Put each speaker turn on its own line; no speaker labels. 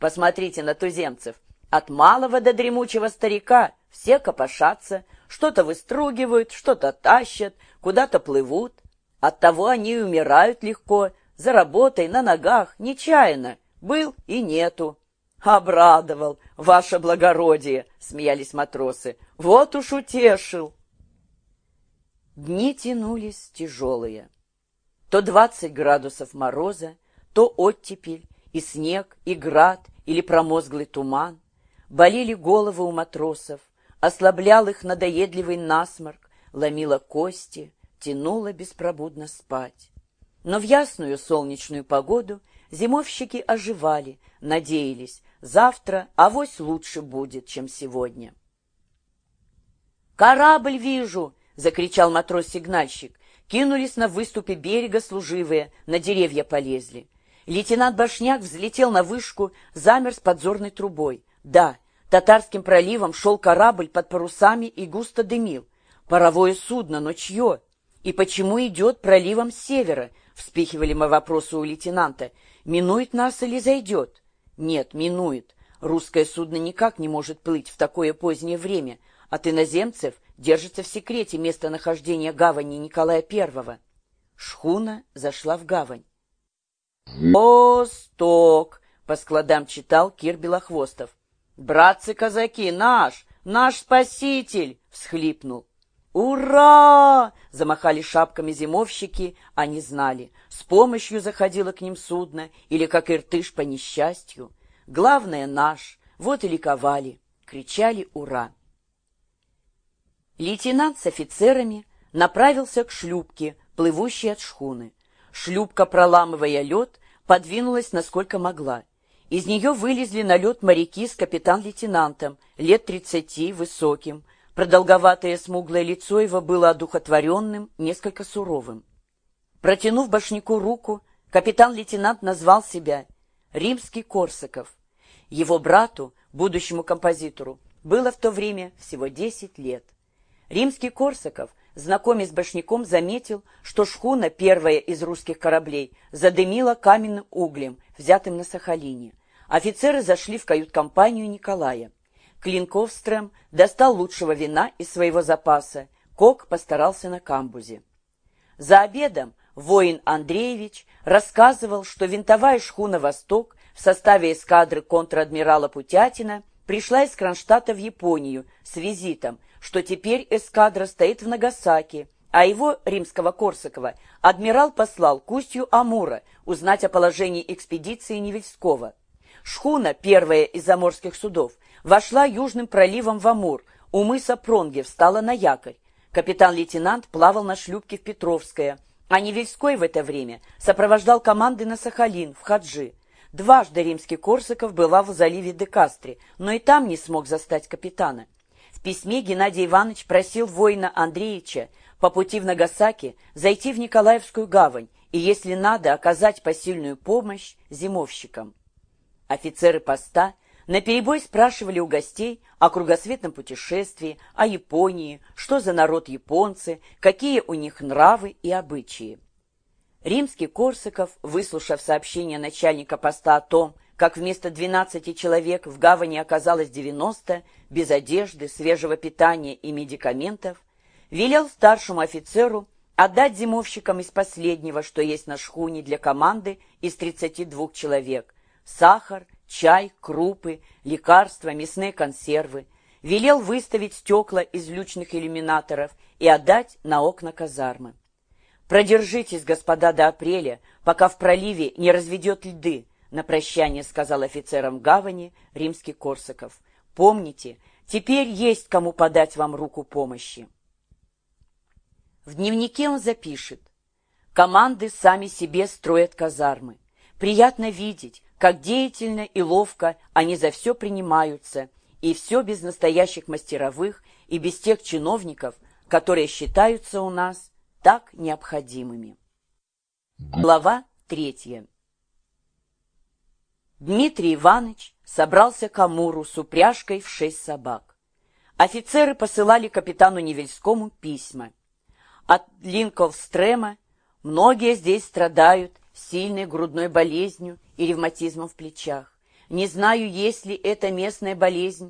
Посмотрите на туземцев. От малого до дремучего старика все копошатся, что-то выстругивают, что-то тащат, куда-то плывут. Оттого они умирают легко, за работой, на ногах, нечаянно. Был и нету. «Обрадовал, ваше благородие!» — смеялись матросы. «Вот уж утешил!» Дни тянулись тяжелые. То двадцать градусов мороза, то оттепель, и снег, и град, или промозглый туман. Болели головы у матросов, ослаблял их надоедливый насморк, ломила кости, тянула беспробудно спать. Но в ясную солнечную погоду зимовщики оживали, надеялись, завтра авось лучше будет, чем сегодня. «Корабль вижу!» — закричал матрос-сигнальщик. Кинулись на выступе берега служивые, на деревья полезли. Лейтенант Башняк взлетел на вышку, замер с подзорной трубой. Да, татарским проливом шел корабль под парусами и густо дымил. Паровое судно, но чье? И почему идет проливом с севера? Вспихивали мы вопросы у лейтенанта. Минует нас или зайдет? Нет, минует. Русское судно никак не может плыть в такое позднее время. От иноземцев держится в секрете местонахождение гавани Николая Первого. Шхуна зашла в гавань. «Восток!» — по складам читал Кир Белохвостов. «Братцы-казаки, наш, наш спаситель!» — всхлипнул. «Ура!» — замахали шапками зимовщики, они знали. С помощью заходило к ним судно, или как иртыш по несчастью. Главное наш, вот и ликовали, кричали «Ура!». Лейтенант с офицерами направился к шлюпке, плывущей от шхуны. Шлюпка, проламывая лед, подвинулась насколько могла. Из нее вылезли на лед моряки с капитан-лейтенантом, лет тридцати, высоким. Продолговатое смуглое лицо его было одухотворенным, несколько суровым. Протянув башняку руку, капитан-лейтенант назвал себя Римский Корсаков. Его брату, будущему композитору, было в то время всего десять лет. Римский Корсаков знакомясь с башняком, заметил, что шхуна, первая из русских кораблей, задымила каменным углем, взятым на Сахалине. Офицеры зашли в кают-компанию Николая. Клинковстрем достал лучшего вина из своего запаса, Кок постарался на камбузе. За обедом воин Андреевич рассказывал, что винтовая шхуна «Восток» в составе эскадры контр-адмирала Путятина пришла из Кронштадта в Японию с визитом что теперь эскадра стоит в Нагасаки, а его, римского Корсакова, адмирал послал к устью Амура узнать о положении экспедиции Невельского. Шхуна, первая из заморских судов, вошла южным проливом в Амур, у мыса Пронге встала на якорь. Капитан-лейтенант плавал на шлюпке в Петровское, а Невельской в это время сопровождал команды на Сахалин, в Хаджи. Дважды римский Корсаков бывал в заливе Декастре, но и там не смог застать капитана. В письме Геннадий Иванович просил воина Андреевича по пути в Нагасаки зайти в Николаевскую гавань и, если надо, оказать посильную помощь зимовщикам. Офицеры поста наперебой спрашивали у гостей о кругосветном путешествии, о Японии, что за народ японцы, какие у них нравы и обычаи. Римский Корсаков, выслушав сообщение начальника поста о том, как вместо 12 человек в гавани оказалось 90, без одежды, свежего питания и медикаментов, велел старшему офицеру отдать зимовщикам из последнего, что есть на шхуне для команды из 32 человек, сахар, чай, крупы, лекарства, мясные консервы, велел выставить стекла из лючных иллюминаторов и отдать на окна казармы. «Продержитесь, господа, до апреля, пока в проливе не разведет льды», на прощание сказал офицерам гавани римский Корсаков. Помните, теперь есть кому подать вам руку помощи. В дневнике он запишет. Команды сами себе строят казармы. Приятно видеть, как деятельно и ловко они за все принимаются, и все без настоящих мастеровых и без тех чиновников, которые считаются у нас так необходимыми. Глава третья. Дмитрий Иванович собрался к Амуру с упряжкой в шесть собак. Офицеры посылали капитану Невельскому письма. От Линковстрема многие здесь страдают сильной грудной болезнью и ревматизмом в плечах. Не знаю, есть ли это местная болезнь,